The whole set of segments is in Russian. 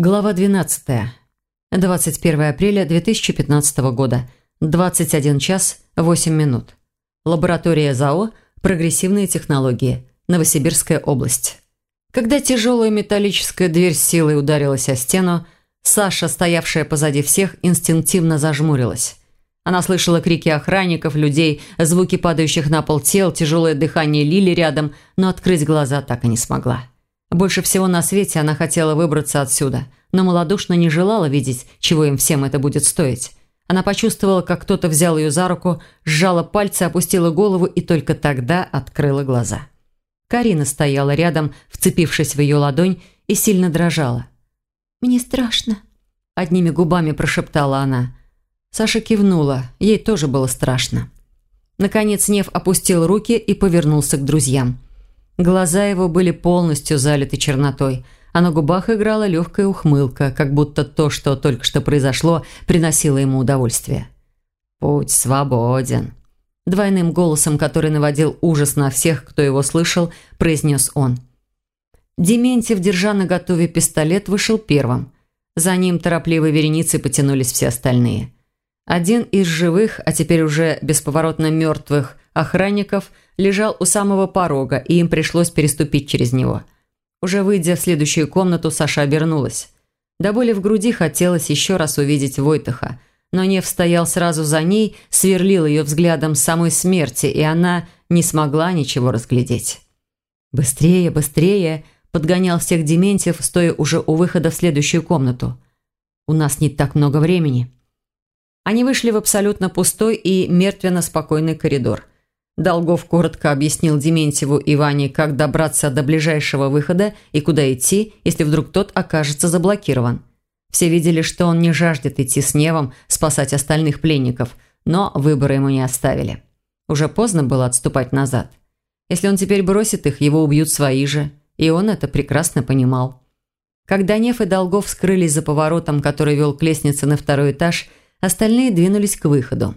Глава 12. 21 апреля 2015 года. 21 час 8 минут. Лаборатория ЗАО «Прогрессивные технологии». Новосибирская область. Когда тяжелая металлическая дверь силой ударилась о стену, Саша, стоявшая позади всех, инстинктивно зажмурилась. Она слышала крики охранников, людей, звуки падающих на пол тел, тяжелое дыхание Лили рядом, но открыть глаза так и не смогла. Больше всего на свете она хотела выбраться отсюда, но малодушно не желала видеть, чего им всем это будет стоить. Она почувствовала, как кто-то взял ее за руку, сжала пальцы, опустила голову и только тогда открыла глаза. Карина стояла рядом, вцепившись в ее ладонь, и сильно дрожала. «Мне страшно», – одними губами прошептала она. Саша кивнула, ей тоже было страшно. Наконец Нев опустил руки и повернулся к друзьям – Глаза его были полностью залиты чернотой, а на губах играла легкая ухмылка, как будто то, что только что произошло, приносило ему удовольствие. «Путь свободен», – двойным голосом, который наводил ужас на всех, кто его слышал, произнес он. Дементьев, держа на готове пистолет, вышел первым. За ним торопливой вереницей потянулись все остальные. Один из живых, а теперь уже бесповоротно мертвых охранников – лежал у самого порога, и им пришлось переступить через него. Уже выйдя в следующую комнату, Саша обернулась. До боли в груди хотелось еще раз увидеть Войтаха, но Нев стоял сразу за ней, сверлил ее взглядом самой смерти, и она не смогла ничего разглядеть. «Быстрее, быстрее!» – подгонял всех Дементьев, стоя уже у выхода в следующую комнату. «У нас не так много времени». Они вышли в абсолютно пустой и мертвенно-спокойный коридор – Долгов коротко объяснил Дементьеву и Ване, как добраться до ближайшего выхода и куда идти, если вдруг тот окажется заблокирован. Все видели, что он не жаждет идти с Невом спасать остальных пленников, но выбора ему не оставили. Уже поздно было отступать назад. Если он теперь бросит их, его убьют свои же, и он это прекрасно понимал. Когда Нев и Долгов скрылись за поворотом, который вел к лестнице на второй этаж, остальные двинулись к выходу.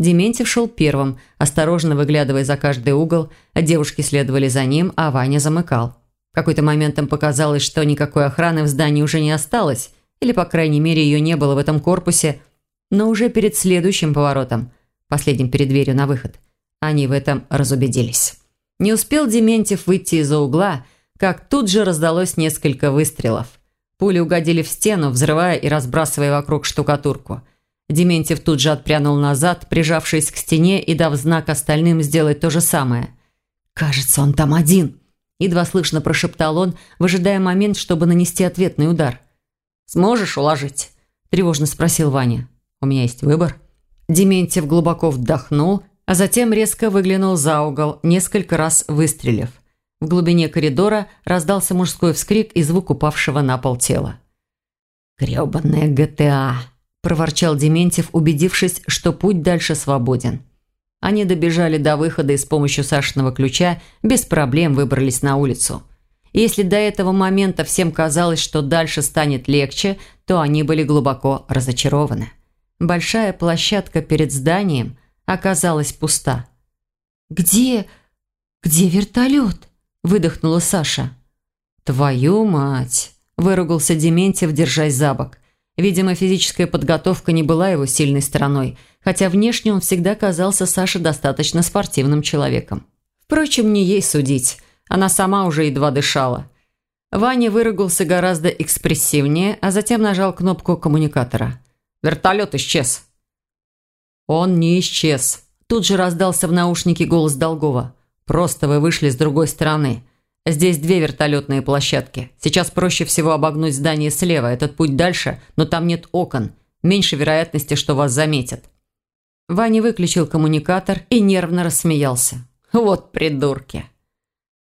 Дементьев шел первым, осторожно выглядывая за каждый угол, а девушки следовали за ним, а Ваня замыкал. В какой-то момент им показалось, что никакой охраны в здании уже не осталось, или, по крайней мере, ее не было в этом корпусе, но уже перед следующим поворотом, последним перед дверью на выход, они в этом разубедились. Не успел Дементьев выйти из-за угла, как тут же раздалось несколько выстрелов. Пули угодили в стену, взрывая и разбрасывая вокруг штукатурку – Дементьев тут же отпрянул назад, прижавшись к стене и дав знак остальным сделать то же самое. «Кажется, он там один», – едва слышно прошептал он, выжидая момент, чтобы нанести ответный удар. «Сможешь уложить?» – тревожно спросил Ваня. «У меня есть выбор». Дементьев глубоко вдохнул, а затем резко выглянул за угол, несколько раз выстрелив. В глубине коридора раздался мужской вскрик и звук упавшего на пол тела. «Грёбаная ГТА!» – проворчал Дементьев, убедившись, что путь дальше свободен. Они добежали до выхода и с помощью Сашиного ключа без проблем выбрались на улицу. И если до этого момента всем казалось, что дальше станет легче, то они были глубоко разочарованы. Большая площадка перед зданием оказалась пуста. «Где... где вертолет?» – выдохнула Саша. «Твою мать!» – выругался Дементьев, держась за бок. Видимо, физическая подготовка не была его сильной стороной, хотя внешне он всегда казался Саше достаточно спортивным человеком. Впрочем, не ей судить. Она сама уже едва дышала. Ваня выругался гораздо экспрессивнее, а затем нажал кнопку коммуникатора. «Вертолет исчез». «Он не исчез». Тут же раздался в наушнике голос Долгова. «Просто вы вышли с другой стороны. Здесь две вертолетные площадки. Сейчас проще всего обогнуть здание слева. Этот путь дальше, но там нет окон. Меньше вероятности, что вас заметят». Ваня выключил коммуникатор и нервно рассмеялся. «Вот придурки!»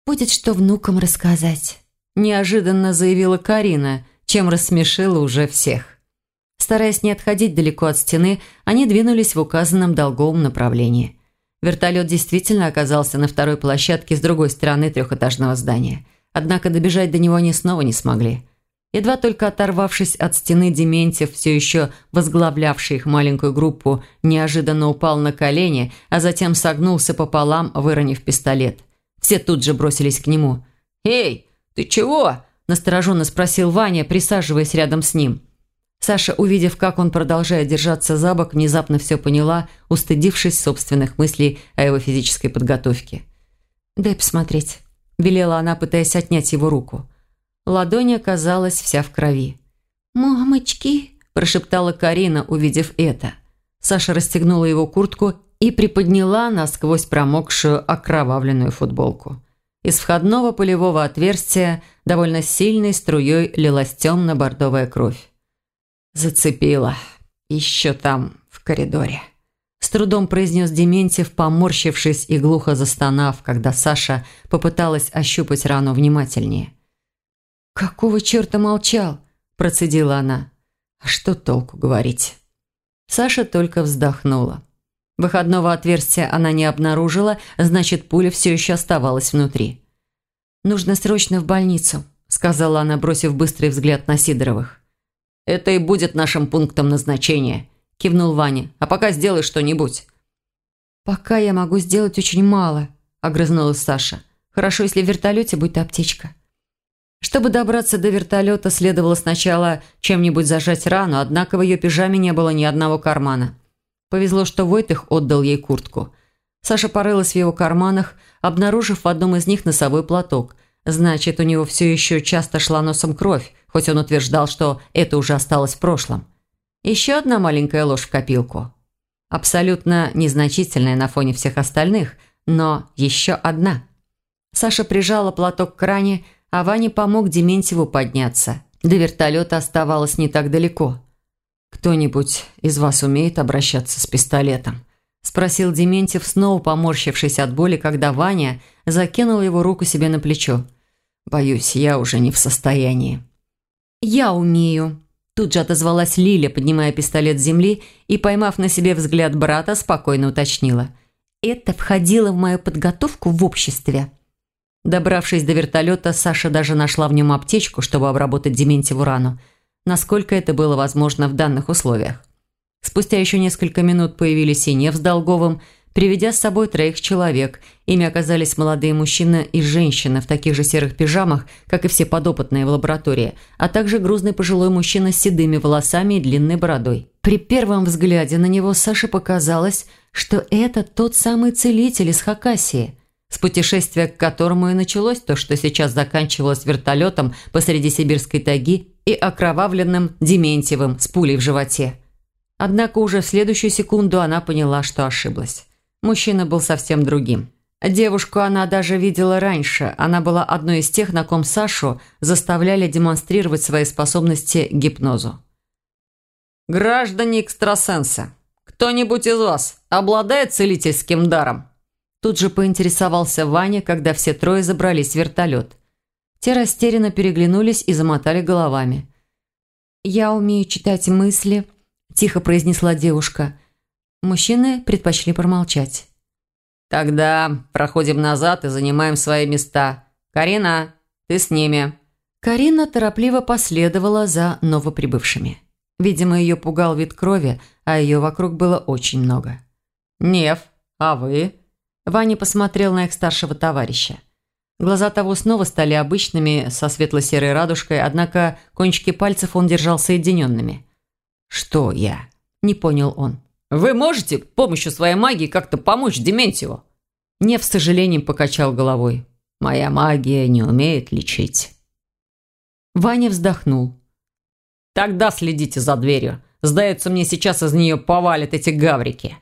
«Будет что внукам рассказать», – неожиданно заявила Карина, чем рассмешила уже всех. Стараясь не отходить далеко от стены, они двинулись в указанном долговом направлении. Вертолет действительно оказался на второй площадке с другой стороны трехэтажного здания. Однако добежать до него они снова не смогли. Едва только оторвавшись от стены, Дементьев, все еще возглавлявший их маленькую группу, неожиданно упал на колени, а затем согнулся пополам, выронив пистолет. Все тут же бросились к нему. «Эй, ты чего?» – настороженно спросил Ваня, присаживаясь рядом с ним. Саша, увидев, как он продолжает держаться за бок, внезапно все поняла, устыдившись собственных мыслей о его физической подготовке. «Дай посмотреть», – велела она, пытаясь отнять его руку. Ладонь оказалась вся в крови. «Мамочки!» – прошептала Карина, увидев это. Саша расстегнула его куртку и приподняла насквозь промокшую окровавленную футболку. Из входного полевого отверстия довольно сильной струей лилась темно-бордовая кровь. Зацепила. Еще там, в коридоре. С трудом произнес Дементьев, поморщившись и глухо застонав, когда Саша попыталась ощупать рану внимательнее. «Какого черта молчал?» – процедила она. «А что толку говорить?» Саша только вздохнула. Выходного отверстия она не обнаружила, значит, пуля все еще оставалась внутри. «Нужно срочно в больницу», – сказала она, бросив быстрый взгляд на Сидоровых. «Это и будет нашим пунктом назначения», – кивнул Ваня. «А пока сделай что-нибудь». «Пока я могу сделать очень мало», – огрызнулась Саша. «Хорошо, если в вертолете будет аптечка». Чтобы добраться до вертолета, следовало сначала чем-нибудь зажать рану, однако в ее пижаме не было ни одного кармана. Повезло, что Войтых отдал ей куртку. Саша порылась в его карманах, обнаружив в одном из них носовой платок. Значит, у него все еще часто шла носом кровь, хоть он утверждал, что это уже осталось в прошлом. Еще одна маленькая ложь в копилку. Абсолютно незначительная на фоне всех остальных, но еще одна. Саша прижала платок к ране, а Ваня помог Дементьеву подняться. До вертолета оставалось не так далеко. «Кто-нибудь из вас умеет обращаться с пистолетом?» – спросил Дементьев, снова поморщившись от боли, когда Ваня закинул его руку себе на плечо. «Боюсь, я уже не в состоянии». «Я умею», – тут же отозвалась Лиля, поднимая пистолет с земли и, поймав на себе взгляд брата, спокойно уточнила. «Это входило в мою подготовку в обществе». Добравшись до вертолета, Саша даже нашла в нем аптечку, чтобы обработать Дементьеву рану, насколько это было возможно в данных условиях. Спустя еще несколько минут появились и Нев с Долговым – приведя с собой троих человек. Ими оказались молодые мужчина и женщина в таких же серых пижамах, как и все подопытные в лаборатории, а также грузный пожилой мужчина с седыми волосами и длинной бородой. При первом взгляде на него Саше показалось, что это тот самый целитель из Хакасии, с путешествия к которому и началось то, что сейчас заканчивалось вертолетом посреди сибирской тайги и окровавленным Дементьевым с пулей в животе. Однако уже в следующую секунду она поняла, что ошиблась. Мужчина был совсем другим. Девушку она даже видела раньше. Она была одной из тех, на ком Сашу заставляли демонстрировать свои способности гипнозу. «Граждане экстрасенсы, кто-нибудь из вас обладает целительским даром?» Тут же поинтересовался Ваня, когда все трое забрались в вертолет. Те растерянно переглянулись и замотали головами. «Я умею читать мысли», – тихо произнесла девушка – Мужчины предпочли промолчать. «Тогда проходим назад и занимаем свои места. Карина, ты с ними». Карина торопливо последовала за новоприбывшими. Видимо, ее пугал вид крови, а ее вокруг было очень много. «Нев, а вы?» Ваня посмотрел на их старшего товарища. Глаза того снова стали обычными, со светло-серой радужкой, однако кончики пальцев он держал соединенными. «Что я?» – не понял он. Вы можете помощью своей магии как-то помочь Дементьеву?» Нев с сожалением покачал головой. «Моя магия не умеет лечить». Ваня вздохнул. «Тогда следите за дверью. Сдается мне, сейчас из нее повалят эти гаврики».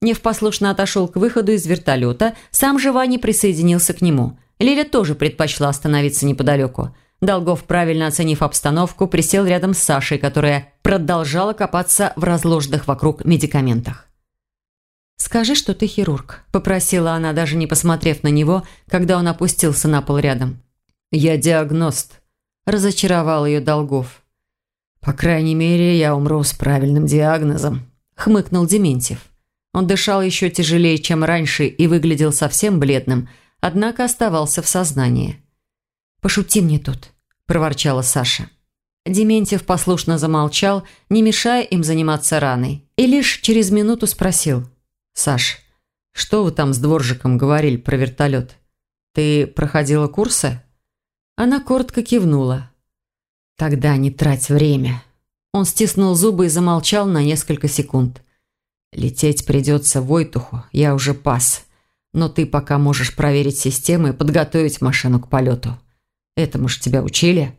Нев послушно отошел к выходу из вертолета, сам же Ваня присоединился к нему. Лиля тоже предпочла остановиться неподалеку. Долгов, правильно оценив обстановку, присел рядом с Сашей, которая продолжала копаться в разложенных вокруг медикаментах. «Скажи, что ты хирург», – попросила она, даже не посмотрев на него, когда он опустился на пол рядом. «Я диагност», – разочаровал ее Долгов. «По крайней мере, я умру с правильным диагнозом», – хмыкнул Дементьев. Он дышал еще тяжелее, чем раньше, и выглядел совсем бледным, однако оставался в сознании. «Пошути мне тут», – проворчала Саша. Дементьев послушно замолчал, не мешая им заниматься раной, и лишь через минуту спросил. «Саш, что вы там с дворжиком говорили про вертолет? Ты проходила курсы?» Она коротко кивнула. «Тогда не трать время». Он стиснул зубы и замолчал на несколько секунд. «Лететь придется Войтуху, я уже пас. Но ты пока можешь проверить системы и подготовить машину к полету. Этому ж тебя учили?»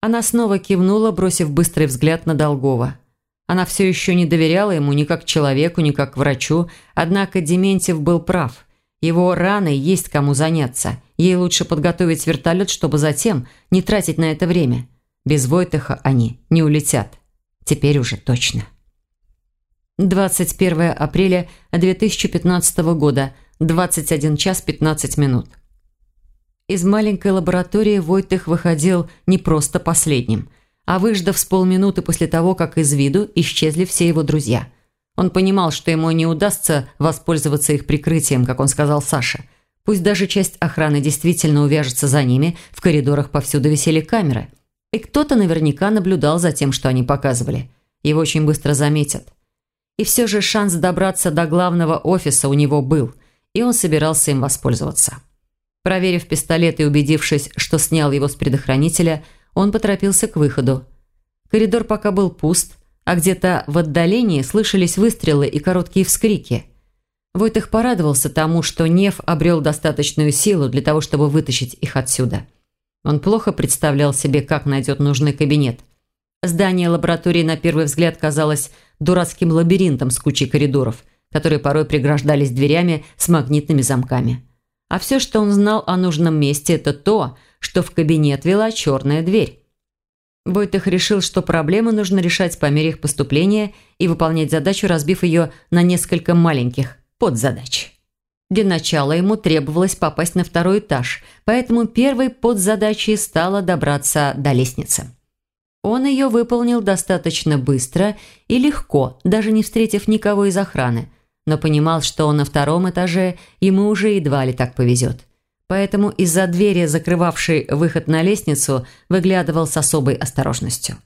Она снова кивнула, бросив быстрый взгляд на Долгова. Она все еще не доверяла ему ни как человеку, ни как врачу, однако Дементьев был прав. Его раной есть кому заняться. Ей лучше подготовить вертолет, чтобы затем не тратить на это время. Без Войтыха они не улетят. Теперь уже точно. 21 апреля 2015 года, 21 час 15 минут. Из маленькой лаборатории Войтых выходил не просто последним, а выждав с полминуты после того, как из виду исчезли все его друзья. Он понимал, что ему не удастся воспользоваться их прикрытием, как он сказал Саше. Пусть даже часть охраны действительно увяжется за ними, в коридорах повсюду висели камеры – и кто-то наверняка наблюдал за тем, что они показывали. Его очень быстро заметят. И все же шанс добраться до главного офиса у него был, и он собирался им воспользоваться. Проверив пистолет и убедившись, что снял его с предохранителя, он поторопился к выходу. Коридор пока был пуст, а где-то в отдалении слышались выстрелы и короткие вскрики. Войтых порадовался тому, что Нев обрел достаточную силу для того, чтобы вытащить их отсюда – он плохо представлял себе, как найдет нужный кабинет. Здание лаборатории на первый взгляд казалось дурацким лабиринтом с кучей коридоров, которые порой преграждались дверями с магнитными замками. А все, что он знал о нужном месте, это то, что в кабинет вела черная дверь. Войтых решил, что проблемы нужно решать по мере их поступления и выполнять задачу, разбив ее на несколько маленьких подзадач. Для начала ему требовалось попасть на второй этаж, поэтому первой подзадачей стало добраться до лестницы. Он ее выполнил достаточно быстро и легко, даже не встретив никого из охраны, но понимал, что на втором этаже ему уже едва ли так повезет. Поэтому из-за двери, закрывавшей выход на лестницу, выглядывал с особой осторожностью.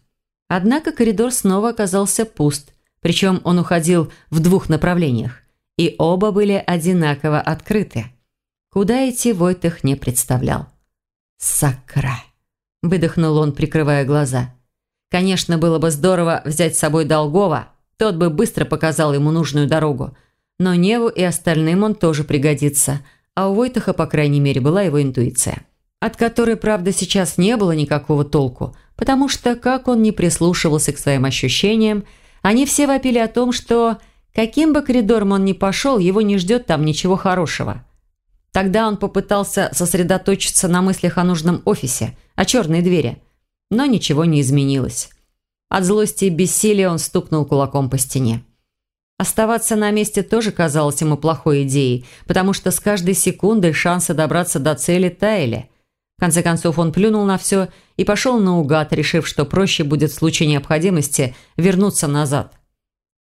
Однако коридор снова оказался пуст, причем он уходил в двух направлениях и оба были одинаково открыты. Куда идти Войтых не представлял. «Сакра!» – выдохнул он, прикрывая глаза. Конечно, было бы здорово взять с собой Долгова, тот бы быстро показал ему нужную дорогу. Но Неву и остальным он тоже пригодится, а у Войтаха, по крайней мере, была его интуиция. От которой, правда, сейчас не было никакого толку, потому что, как он не прислушивался к своим ощущениям, они все вопили о том, что Каким бы коридором он ни пошел, его не ждет там ничего хорошего. Тогда он попытался сосредоточиться на мыслях о нужном офисе, о черной двери. Но ничего не изменилось. От злости и бессилия он стукнул кулаком по стене. Оставаться на месте тоже казалось ему плохой идеей, потому что с каждой секундой шансы добраться до цели таяли. В конце концов он плюнул на все и пошел наугад, решив, что проще будет в случае необходимости вернуться назад.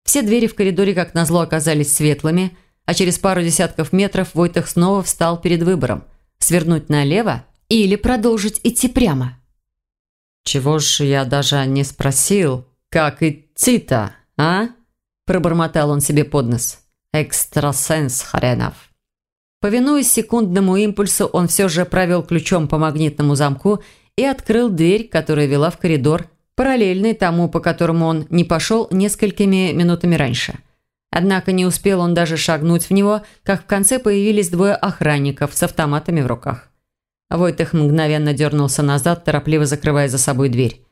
Все двери в коридоре, как назло, оказались светлыми, а через пару десятков метров Войтах снова встал перед выбором – свернуть налево или продолжить идти прямо. «Чего ж я даже не спросил, как идти-то, а?» – пробормотал он себе под нос. «Экстрасенс хренов». Повинуясь секундному импульсу, он все же провел ключом по магнитному замку и открыл дверь, которая вела в коридор, параллельный тому, по которому он не пошел несколькими минутами раньше. Однако не успел он даже шагнуть в него, как в конце появились двое охранников с автоматами в руках. Войтых мгновенно дернулся назад, торопливо закрывая за собой дверь.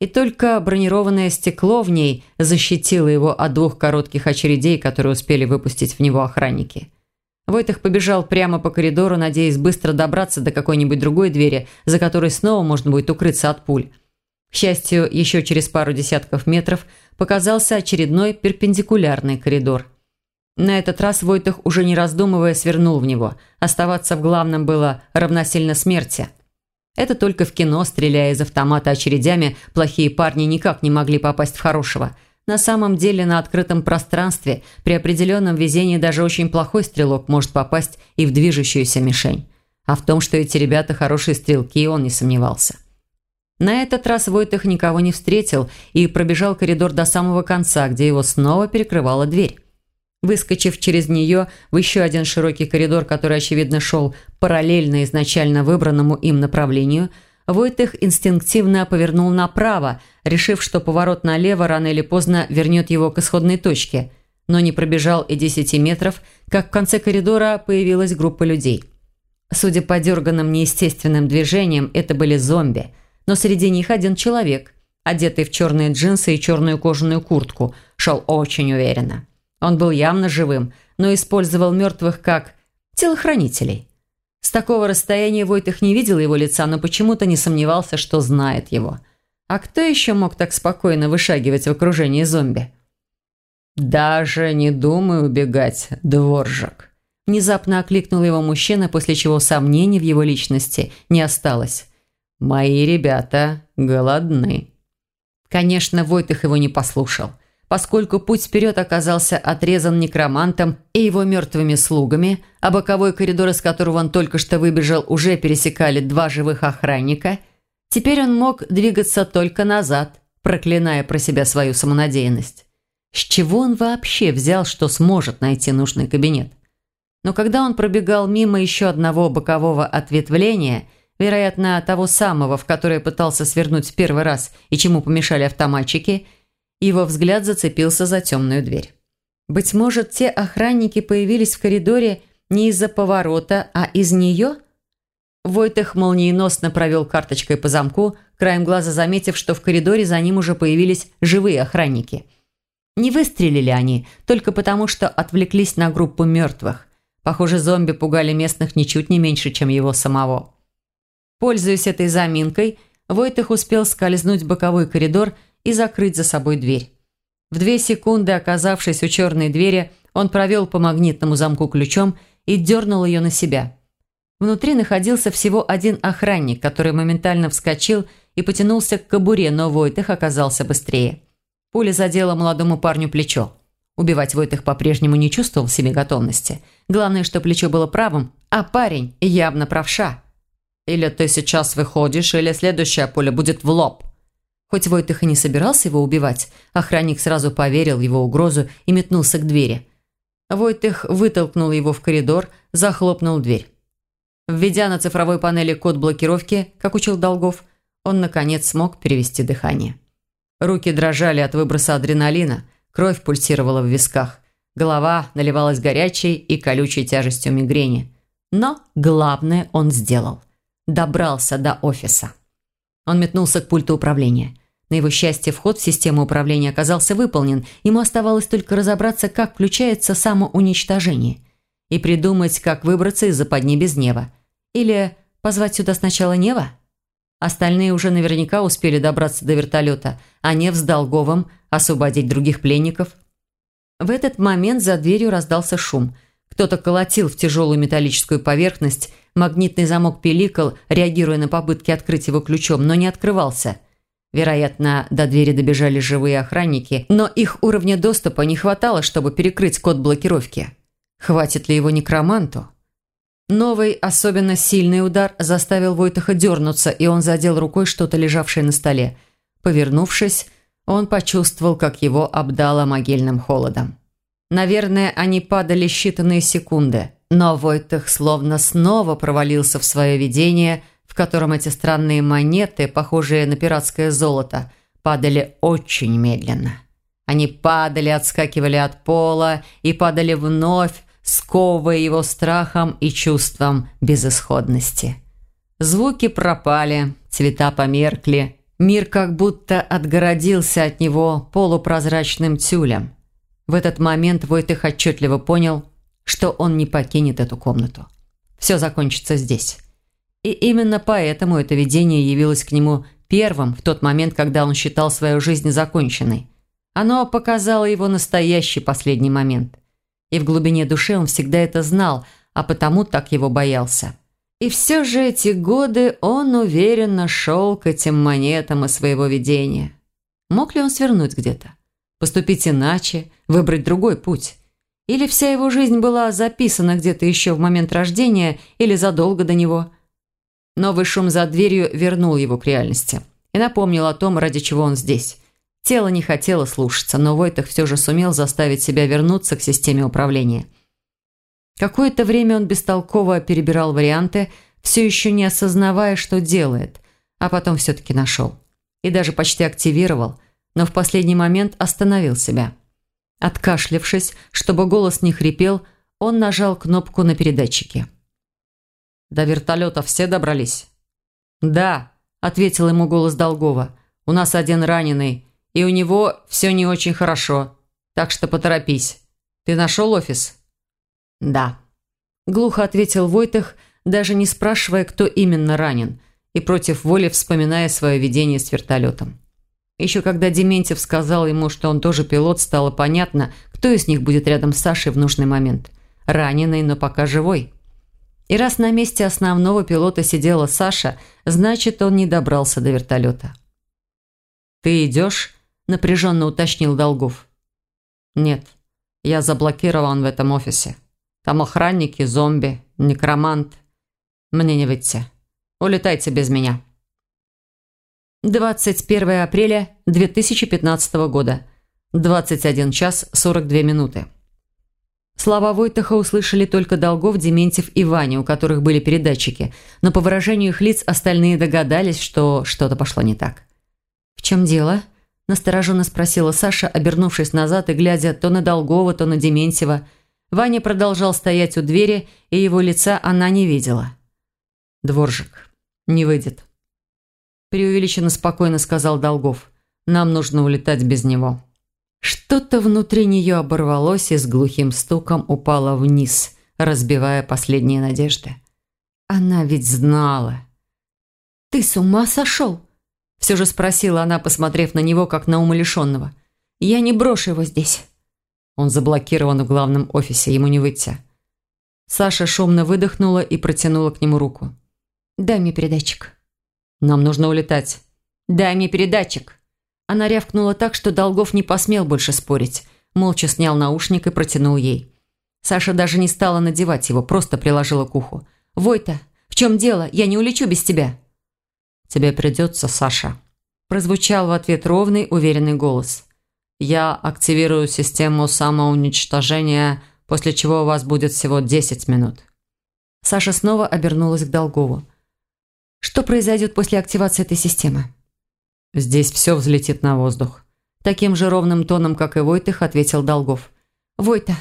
И только бронированное стекло в ней защитило его от двух коротких очередей, которые успели выпустить в него охранники. Войтых побежал прямо по коридору, надеясь быстро добраться до какой-нибудь другой двери, за которой снова можно будет укрыться от пуль. К счастью, еще через пару десятков метров показался очередной перпендикулярный коридор. На этот раз Войтых, уже не раздумывая, свернул в него. Оставаться в главном было равносильно смерти. Это только в кино, стреляя из автомата очередями, плохие парни никак не могли попасть в хорошего. На самом деле, на открытом пространстве, при определенном везении даже очень плохой стрелок может попасть и в движущуюся мишень. А в том, что эти ребята хорошие стрелки, он не сомневался. На этот раз Войтых никого не встретил и пробежал коридор до самого конца, где его снова перекрывала дверь. Выскочив через нее в еще один широкий коридор, который, очевидно, шел параллельно изначально выбранному им направлению, Войтых инстинктивно повернул направо, решив, что поворот налево рано или поздно вернет его к исходной точке, но не пробежал и десяти метров, как в конце коридора появилась группа людей. Судя по дерганным неестественным движениям, это были зомби, но среди них один человек, одетый в черные джинсы и черную кожаную куртку, шел очень уверенно. Он был явно живым, но использовал мертвых как телохранителей. С такого расстояния Войтых не видел его лица, но почему-то не сомневался, что знает его. А кто еще мог так спокойно вышагивать в окружении зомби? «Даже не думай убегать, дворжак», – внезапно окликнул его мужчина, после чего сомнений в его личности не осталось. «Мои ребята голодны». Конечно, Войтых его не послушал – поскольку путь вперед оказался отрезан некромантом и его мертвыми слугами, а боковой коридор, из которого он только что выбежал, уже пересекали два живых охранника, теперь он мог двигаться только назад, проклиная про себя свою самонадеянность. С чего он вообще взял, что сможет найти нужный кабинет? Но когда он пробегал мимо еще одного бокового ответвления, вероятно, того самого, в которое пытался свернуть в первый раз и чему помешали автоматчики – его взгляд зацепился за темную дверь. Быть может, те охранники появились в коридоре не из-за поворота, а из нее? Войтых молниеносно провел карточкой по замку, краем глаза заметив, что в коридоре за ним уже появились живые охранники. Не выстрелили они, только потому, что отвлеклись на группу мертвых. Похоже, зомби пугали местных ничуть не меньше, чем его самого. Пользуясь этой заминкой, Войтых успел скользнуть в боковой коридор и закрыть за собой дверь. В две секунды, оказавшись у черной двери, он провел по магнитному замку ключом и дернул ее на себя. Внутри находился всего один охранник, который моментально вскочил и потянулся к кобуре, но Войтых оказался быстрее. Пуля задела молодому парню плечо. Убивать Войтых по-прежнему не чувствовал в себе готовности. Главное, что плечо было правым, а парень явно правша. Или ты сейчас выходишь, или следующая пуля будет в лоб. Хоть Войтых и не собирался его убивать, охранник сразу поверил его угрозу и метнулся к двери. Войтых вытолкнул его в коридор, захлопнул дверь. Введя на цифровой панели код блокировки, как учил Долгов, он, наконец, смог перевести дыхание. Руки дрожали от выброса адреналина, кровь пульсировала в висках, голова наливалась горячей и колючей тяжестью мигрени. Но главное он сделал. Добрался до офиса. Он метнулся к пульту управления. На его счастье, вход в систему управления оказался выполнен. Ему оставалось только разобраться, как включается самоуничтожение. И придумать, как выбраться из западни без Нева. Или позвать сюда сначала Нева? Остальные уже наверняка успели добраться до вертолета, а Нев с Долговым освободить других пленников. В этот момент за дверью раздался шум. Кто-то колотил в тяжелую металлическую поверхность, Магнитный замок пиликал, реагируя на попытки открыть его ключом, но не открывался. Вероятно, до двери добежали живые охранники, но их уровня доступа не хватало, чтобы перекрыть код блокировки. Хватит ли его некроманту? Новый, особенно сильный удар заставил Войтаха дернуться, и он задел рукой что-то лежавшее на столе. Повернувшись, он почувствовал, как его обдало могильным холодом. Наверное, они падали считанные секунды – но Войтых словно снова провалился в свое видение, в котором эти странные монеты, похожие на пиратское золото, падали очень медленно. Они падали, отскакивали от пола и падали вновь, сковывая его страхом и чувством безысходности. Звуки пропали, цвета померкли, мир как будто отгородился от него полупрозрачным тюлем. В этот момент Войтых отчетливо понял – что он не покинет эту комнату. Все закончится здесь. И именно поэтому это видение явилось к нему первым в тот момент, когда он считал свою жизнь законченной. Оно показало его настоящий последний момент. И в глубине души он всегда это знал, а потому так его боялся. И все же эти годы он уверенно шел к этим монетам из своего видения. Мог ли он свернуть где-то? Поступить иначе? Выбрать другой путь? Или вся его жизнь была записана где-то еще в момент рождения или задолго до него. Новый шум за дверью вернул его к реальности и напомнил о том, ради чего он здесь. Тело не хотело слушаться, но Войтах все же сумел заставить себя вернуться к системе управления. Какое-то время он бестолково перебирал варианты, все еще не осознавая, что делает, а потом все-таки нашел. И даже почти активировал, но в последний момент остановил себя. Откашлившись, чтобы голос не хрипел, он нажал кнопку на передатчике. «До вертолета все добрались?» «Да», – ответил ему голос Долгова. «У нас один раненый, и у него все не очень хорошо, так что поторопись. Ты нашел офис?» «Да», – глухо ответил Войтах, даже не спрашивая, кто именно ранен, и против воли вспоминая свое видение с вертолетом. Еще когда Дементьев сказал ему, что он тоже пилот, стало понятно, кто из них будет рядом с Сашей в нужный момент. Раненый, но пока живой. И раз на месте основного пилота сидела Саша, значит, он не добрался до вертолета. «Ты идешь?» – напряженно уточнил Долгов. «Нет, я заблокирован в этом офисе. Там охранники, зомби, некромант. Мне не выйти. Улетайте без меня». 21 апреля 2015 года. 21 час 42 минуты. Слова Войтаха услышали только Долгов, Дементьев и Ваня, у которых были передатчики, но по выражению их лиц остальные догадались, что что-то пошло не так. «В чем дело?» – настороженно спросила Саша, обернувшись назад и глядя то на Долгова, то на Дементьева. Ваня продолжал стоять у двери, и его лица она не видела. «Дворжик. Не выйдет», – преувеличенно спокойно сказал Долгов. «Нам нужно улетать без него». Что-то внутри нее оборвалось и с глухим стуком упало вниз, разбивая последние надежды. Она ведь знала. «Ты с ума сошел?» Все же спросила она, посмотрев на него, как на умалишенного. «Я не брошу его здесь». Он заблокирован в главном офисе, ему не выйти. Саша шумно выдохнула и протянула к нему руку. «Дай мне передатчик». «Нам нужно улетать». «Дай мне передатчик». Она рявкнула так, что Долгов не посмел больше спорить. Молча снял наушник и протянул ей. Саша даже не стала надевать его, просто приложила к уху. «Войта, в чем дело? Я не улечу без тебя». «Тебе придется, Саша», – прозвучал в ответ ровный, уверенный голос. «Я активирую систему самоуничтожения, после чего у вас будет всего 10 минут». Саша снова обернулась к Долгову. «Что произойдет после активации этой системы?» «Здесь все взлетит на воздух». Таким же ровным тоном, как и Войтых, ответил Долгов. «Войта».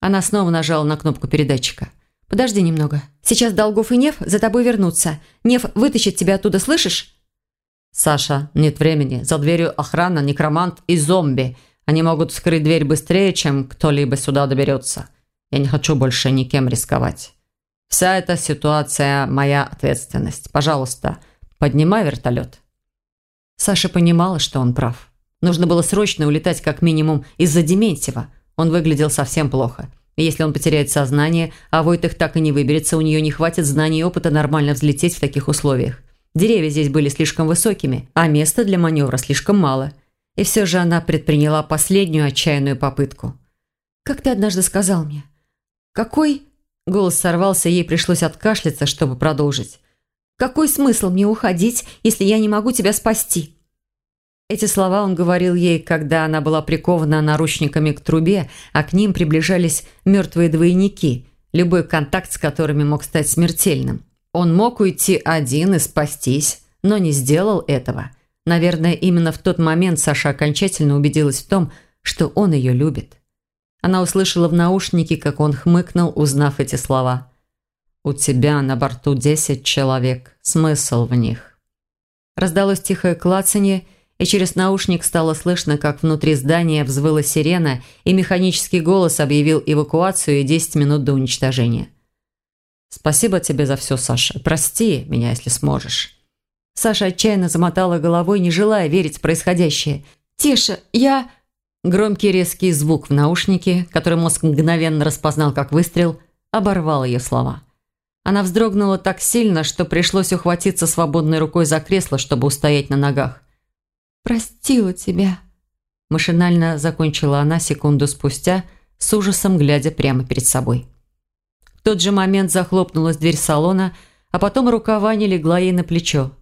Она снова нажала на кнопку передатчика. «Подожди немного. Сейчас Долгов и Нев за тобой вернутся. Нев вытащит тебя оттуда, слышишь?» «Саша, нет времени. За дверью охрана, некромант и зомби. Они могут вскрыть дверь быстрее, чем кто-либо сюда доберется. Я не хочу больше никем рисковать. Вся эта ситуация – моя ответственность. Пожалуйста, поднимай вертолет». Саша понимала, что он прав. Нужно было срочно улетать как минимум из-за Дементьева. Он выглядел совсем плохо. И если он потеряет сознание, а Войтых так и не выберется, у нее не хватит знаний и опыта нормально взлететь в таких условиях. Деревья здесь были слишком высокими, а места для маневра слишком мало. И все же она предприняла последнюю отчаянную попытку. «Как ты однажды сказал мне?» «Какой...» Голос сорвался, ей пришлось откашляться, чтобы продолжить. Какой смысл мне уходить, если я не могу тебя спасти?» Эти слова он говорил ей, когда она была прикована наручниками к трубе, а к ним приближались мертвые двойники, любой контакт с которыми мог стать смертельным. Он мог уйти один и спастись, но не сделал этого. Наверное, именно в тот момент Саша окончательно убедилась в том, что он ее любит. Она услышала в наушнике, как он хмыкнул, узнав эти слова. «У тебя на борту десять человек. Смысл в них». Раздалось тихое клацанье, и через наушник стало слышно, как внутри здания взвыла сирена, и механический голос объявил эвакуацию и 10 минут до уничтожения. «Спасибо тебе за все, Саша. Прости меня, если сможешь». Саша отчаянно замотала головой, не желая верить в происходящее. «Тише, я...» Громкий резкий звук в наушнике, который мозг мгновенно распознал как выстрел, оборвал ее слова. Она вздрогнула так сильно, что пришлось ухватиться свободной рукой за кресло, чтобы устоять на ногах. «Простила тебя», – машинально закончила она секунду спустя, с ужасом глядя прямо перед собой. В тот же момент захлопнулась дверь салона, а потом рука Вани легла ей на плечо.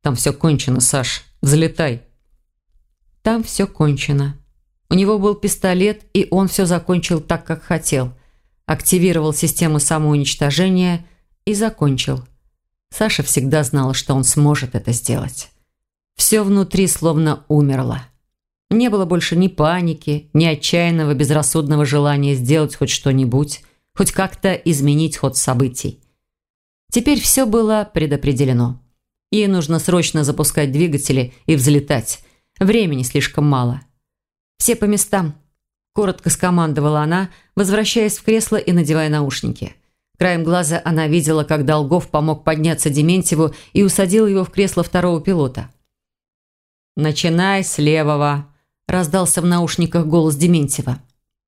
«Там все кончено, Саш. Взлетай». там все кончено. У него был пистолет, и он все закончил так, как хотел. Активировал систему самоуничтожения и закончил. Саша всегда знала, что он сможет это сделать. Все внутри словно умерло. Не было больше ни паники, ни отчаянного безрассудного желания сделать хоть что-нибудь, хоть как-то изменить ход событий. Теперь все было предопределено. Ей нужно срочно запускать двигатели и взлетать. Времени слишком мало. «Все по местам», – коротко скомандовала она, возвращаясь в кресло и надевая наушники. Краем глаза она видела, как Долгов помог подняться Дементьеву и усадил его в кресло второго пилота. «Начинай с левого», – раздался в наушниках голос Дементьева.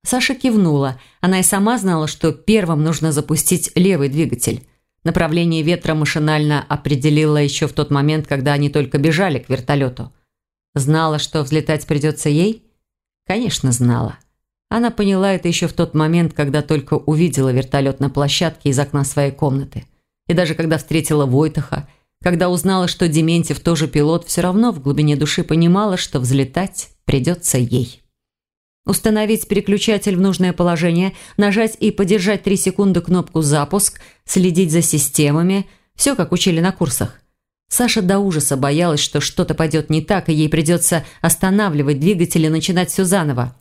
Саша кивнула. Она и сама знала, что первым нужно запустить левый двигатель. Направление ветра машинально определила еще в тот момент, когда они только бежали к вертолету. Знала, что взлетать придется ей? Конечно, знала. Она поняла это еще в тот момент, когда только увидела вертолет на площадке из окна своей комнаты. И даже когда встретила Войтаха, когда узнала, что Дементьев тоже пилот, все равно в глубине души понимала, что взлетать придется ей. Установить переключатель в нужное положение, нажать и подержать 3 секунды кнопку «Запуск», следить за системами – все, как учили на курсах. Саша до ужаса боялась, что что-то пойдет не так, и ей придется останавливать двигатель и начинать все заново.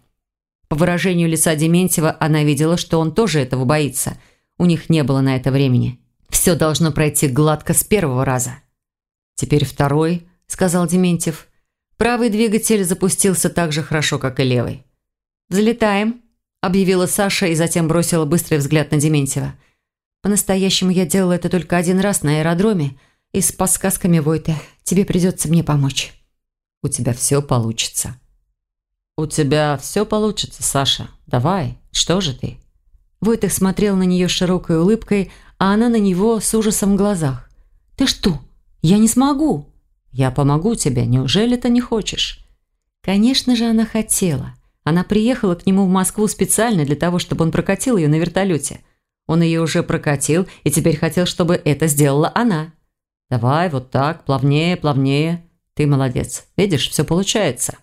По выражению лица Дементьева она видела, что он тоже этого боится. У них не было на это времени. Все должно пройти гладко с первого раза. «Теперь второй», – сказал Дементьев. Правый двигатель запустился так же хорошо, как и левый. «Взлетаем», – объявила Саша и затем бросила быстрый взгляд на Дементьева. «По-настоящему я делала это только один раз на аэродроме и с подсказками Войта. Тебе придется мне помочь». «У тебя все получится». «У тебя все получится, Саша. Давай, что же ты?» Войтых смотрел на нее широкой улыбкой, а она на него с ужасом в глазах. «Ты что? Я не смогу!» «Я помогу тебе. Неужели ты не хочешь?» Конечно же, она хотела. Она приехала к нему в Москву специально для того, чтобы он прокатил ее на вертолете. Он ее уже прокатил и теперь хотел, чтобы это сделала она. «Давай, вот так, плавнее, плавнее. Ты молодец. Видишь, все получается».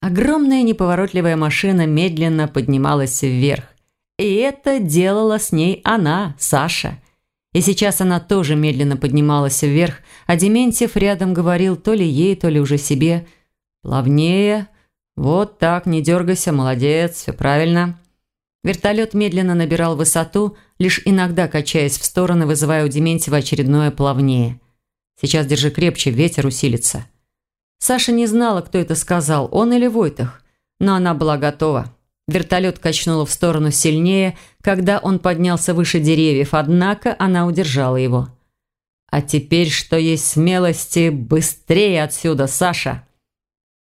Огромная неповоротливая машина медленно поднималась вверх. И это делала с ней она, Саша. И сейчас она тоже медленно поднималась вверх, а Дементьев рядом говорил то ли ей, то ли уже себе «Плавнее, «Вот так, не дергайся, молодец, все правильно». Вертолет медленно набирал высоту, лишь иногда качаясь в стороны, вызывая у Дементьева очередное плавнее. «Сейчас держи крепче, ветер усилится». Саша не знала, кто это сказал, он или Войтах, но она была готова. Вертолет качнуло в сторону сильнее, когда он поднялся выше деревьев, однако она удержала его. «А теперь, что есть смелости, быстрее отсюда, Саша!»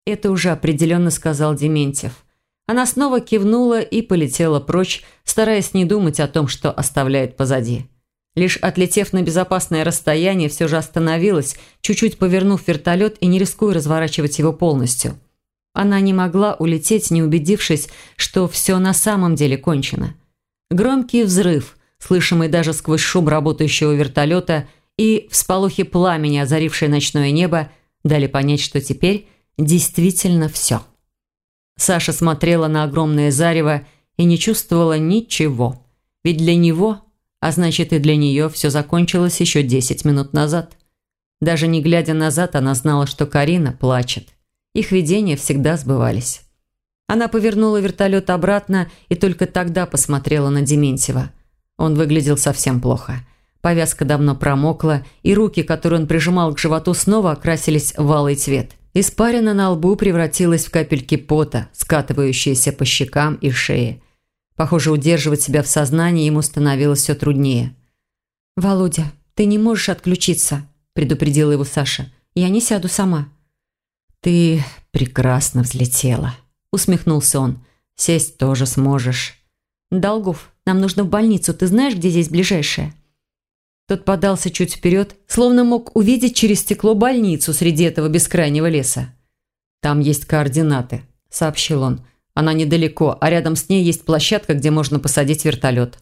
Это уже определенно сказал Дементьев. Она снова кивнула и полетела прочь, стараясь не думать о том, что оставляет позади. Лишь отлетев на безопасное расстояние, все же остановилась, чуть-чуть повернув вертолет и не рискуя разворачивать его полностью. Она не могла улететь, не убедившись, что все на самом деле кончено. Громкий взрыв, слышимый даже сквозь шум работающего вертолета, и всполохи пламени, озарившие ночное небо, дали понять, что теперь действительно все. Саша смотрела на огромное зарево и не чувствовала ничего. Ведь для него, а значит и для нее, все закончилось еще 10 минут назад. Даже не глядя назад, она знала, что Карина плачет. Их видения всегда сбывались. Она повернула вертолет обратно и только тогда посмотрела на Дементьева. Он выглядел совсем плохо. Повязка давно промокла, и руки, которые он прижимал к животу, снова окрасились в алый цвет. Испарина на лбу превратилась в капельки пота, скатывающиеся по щекам и шее. Похоже, удерживать себя в сознании ему становилось все труднее. «Володя, ты не можешь отключиться», – предупредила его Саша. «Я не сяду сама». «Ты прекрасно взлетела», – усмехнулся он. «Сесть тоже сможешь». «Долгов, нам нужно в больницу. Ты знаешь, где здесь ближайшая?» Тот подался чуть вперед, словно мог увидеть через стекло больницу среди этого бескрайнего леса. «Там есть координаты», – сообщил он. «Она недалеко, а рядом с ней есть площадка, где можно посадить вертолет».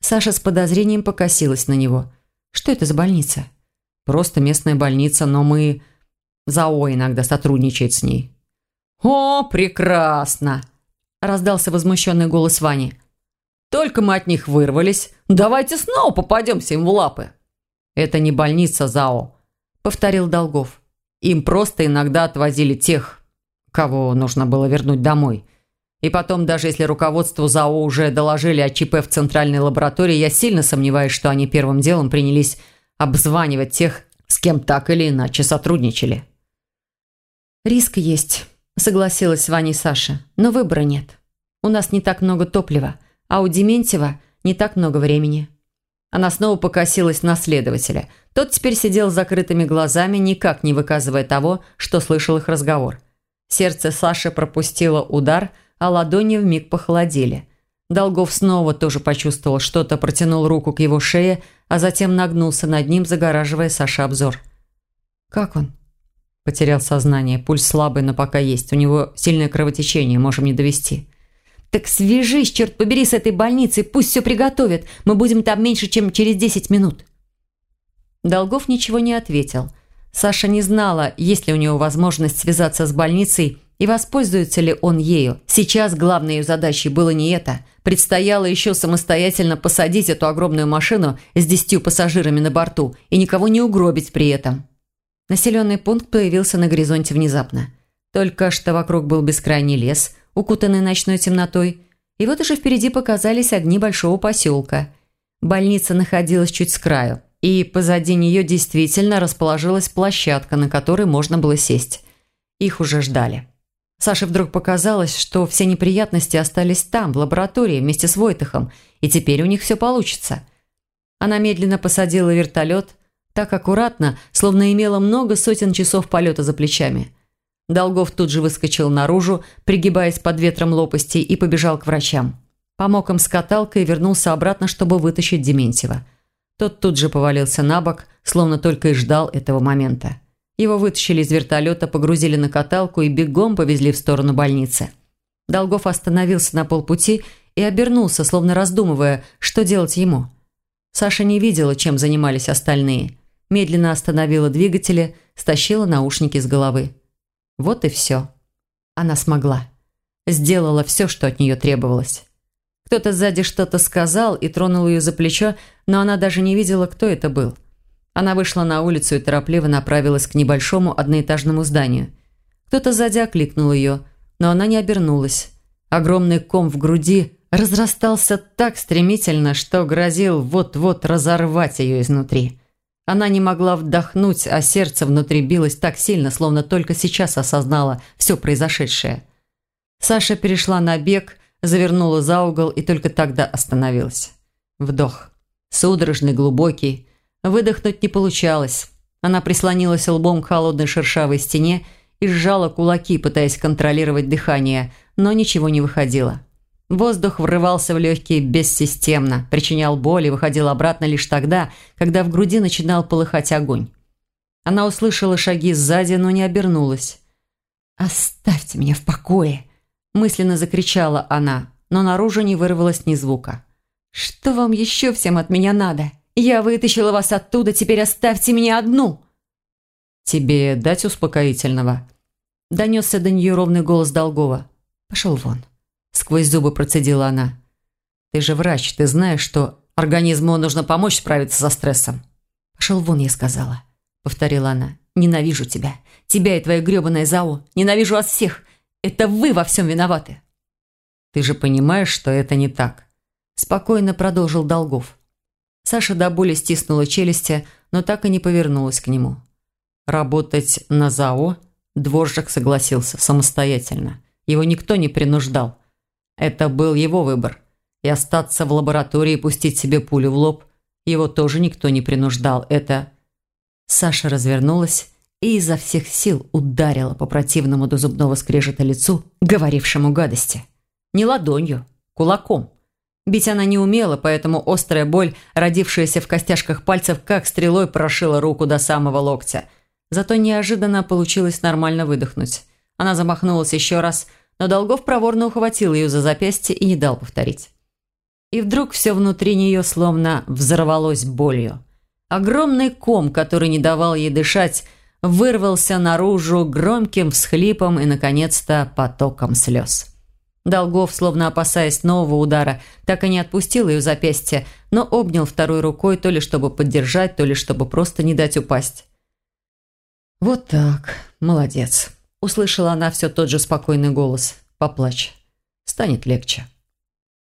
Саша с подозрением покосилась на него. «Что это за больница?» «Просто местная больница, но мы...» ЗАО иногда сотрудничает с ней. «О, прекрасно!» – раздался возмущенный голос Вани. «Только мы от них вырвались. Давайте снова попадемся им в лапы». «Это не больница, Зао», – повторил Долгов. «Им просто иногда отвозили тех, кого нужно было вернуть домой. И потом, даже если руководству ЗАО уже доложили о ЧП в центральной лаборатории, я сильно сомневаюсь, что они первым делом принялись обзванивать тех, с кем так или иначе сотрудничали. «Риск есть», – согласилась с Ваней Саша, – «но выбора нет. У нас не так много топлива, а у Дементьева не так много времени». Она снова покосилась на следователя. Тот теперь сидел с закрытыми глазами, никак не выказывая того, что слышал их разговор. Сердце Саши пропустило удар – а ладони вмиг похолодели. Долгов снова тоже почувствовал что-то, протянул руку к его шее, а затем нагнулся над ним, загораживая Саше обзор. «Как он?» Потерял сознание. Пульс слабый, но пока есть. У него сильное кровотечение, можем не довести. «Так свяжись, черт побери, с этой больницей, пусть все приготовят. Мы будем там меньше, чем через десять минут». Долгов ничего не ответил. Саша не знала, есть ли у него возможность связаться с больницей и воспользуется ли он ею? Сейчас главной ее задачей было не это. Предстояло еще самостоятельно посадить эту огромную машину с десятью пассажирами на борту и никого не угробить при этом. Населенный пункт появился на горизонте внезапно. Только что вокруг был бескрайний лес, укутанный ночной темнотой, и вот уже впереди показались огни большого поселка. Больница находилась чуть с краю, и позади нее действительно расположилась площадка, на которой можно было сесть. Их уже ждали. Саше вдруг показалось, что все неприятности остались там, в лаборатории, вместе с Войтахом, и теперь у них все получится. Она медленно посадила вертолет, так аккуратно, словно имела много сотен часов полета за плечами. Долгов тут же выскочил наружу, пригибаясь под ветром лопастей, и побежал к врачам. Помог им с каталкой и вернулся обратно, чтобы вытащить Дементьева. Тот тут же повалился на бок, словно только и ждал этого момента. Его вытащили из вертолета, погрузили на каталку и бегом повезли в сторону больницы. Долгов остановился на полпути и обернулся, словно раздумывая, что делать ему. Саша не видела, чем занимались остальные. Медленно остановила двигатели, стащила наушники с головы. Вот и все. Она смогла. Сделала все, что от нее требовалось. Кто-то сзади что-то сказал и тронул ее за плечо, но она даже не видела, кто это был – она вышла на улицу и торопливо направилась к небольшому одноэтажному зданию. Кто-то сзади окликнул ее, но она не обернулась. Огромный ком в груди разрастался так стремительно, что грозил вот-вот разорвать ее изнутри. Она не могла вдохнуть, а сердце внутри билось так сильно, словно только сейчас осознала все произошедшее. Саша перешла на бег, завернула за угол и только тогда остановилась. Вдох. Судорожный, глубокий, Выдохнуть не получалось. Она прислонилась лбом к холодной шершавой стене и сжала кулаки, пытаясь контролировать дыхание, но ничего не выходило. Воздух врывался в легкие бессистемно, причинял боль и выходил обратно лишь тогда, когда в груди начинал полыхать огонь. Она услышала шаги сзади, но не обернулась. «Оставьте меня в покое!» – мысленно закричала она, но наружу не вырвалось ни звука. «Что вам еще всем от меня надо?» Я вытащила вас оттуда, теперь оставьте меня одну!» «Тебе дать успокоительного?» Донесся до нее ровный голос Долгова. «Пошел вон!» Сквозь зубы процедила она. «Ты же врач, ты знаешь, что организму нужно помочь справиться со стрессом». «Пошел вон!» я сказала. Повторила она. «Ненавижу тебя. Тебя и твое гребаное ЗАО. Ненавижу вас всех. Это вы во всем виноваты». «Ты же понимаешь, что это не так?» Спокойно продолжил Долгов. Саша до боли стиснула челюсти, но так и не повернулась к нему. Работать на ЗАО Дворжик согласился самостоятельно. Его никто не принуждал. Это был его выбор. И остаться в лаборатории и пустить себе пулю в лоб его тоже никто не принуждал. Это... Саша развернулась и изо всех сил ударила по противному до зубного скрежета лицу, говорившему гадости. Не ладонью, кулаком. Бить она не умела, поэтому острая боль, родившаяся в костяшках пальцев, как стрелой прошила руку до самого локтя. Зато неожиданно получилось нормально выдохнуть. Она замахнулась еще раз, но Долгов проворно ухватил ее за запястье и не дал повторить. И вдруг все внутри нее словно взорвалось болью. Огромный ком, который не давал ей дышать, вырвался наружу громким всхлипом и, наконец-то, потоком слез. Долгов, словно опасаясь нового удара, так и не отпустил ее запястье, но обнял второй рукой, то ли чтобы поддержать, то ли чтобы просто не дать упасть. «Вот так, молодец», – услышала она все тот же спокойный голос. «Поплачь, станет легче».